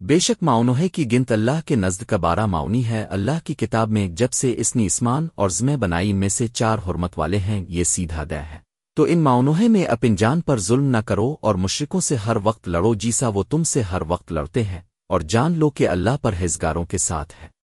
بے شک معاونوہے کی گنت اللہ کے نزد کا بارہ معاونی ہے، اللہ کی کتاب میں جب سے اس نے اسمان اور زمیں بنائی میں سے چار حرمت والے ہیں، یہ سیدھا دہ ہے۔ تو ان معاونوہے میں اپن جان پر ظلم نہ کرو اور مشرکوں سے ہر وقت لڑو، جیسا وہ تم سے ہر وقت لڑتے ہیں۔ اور جان لو کہ اللہ پر ہزگاروں کے ساتھ ہے۔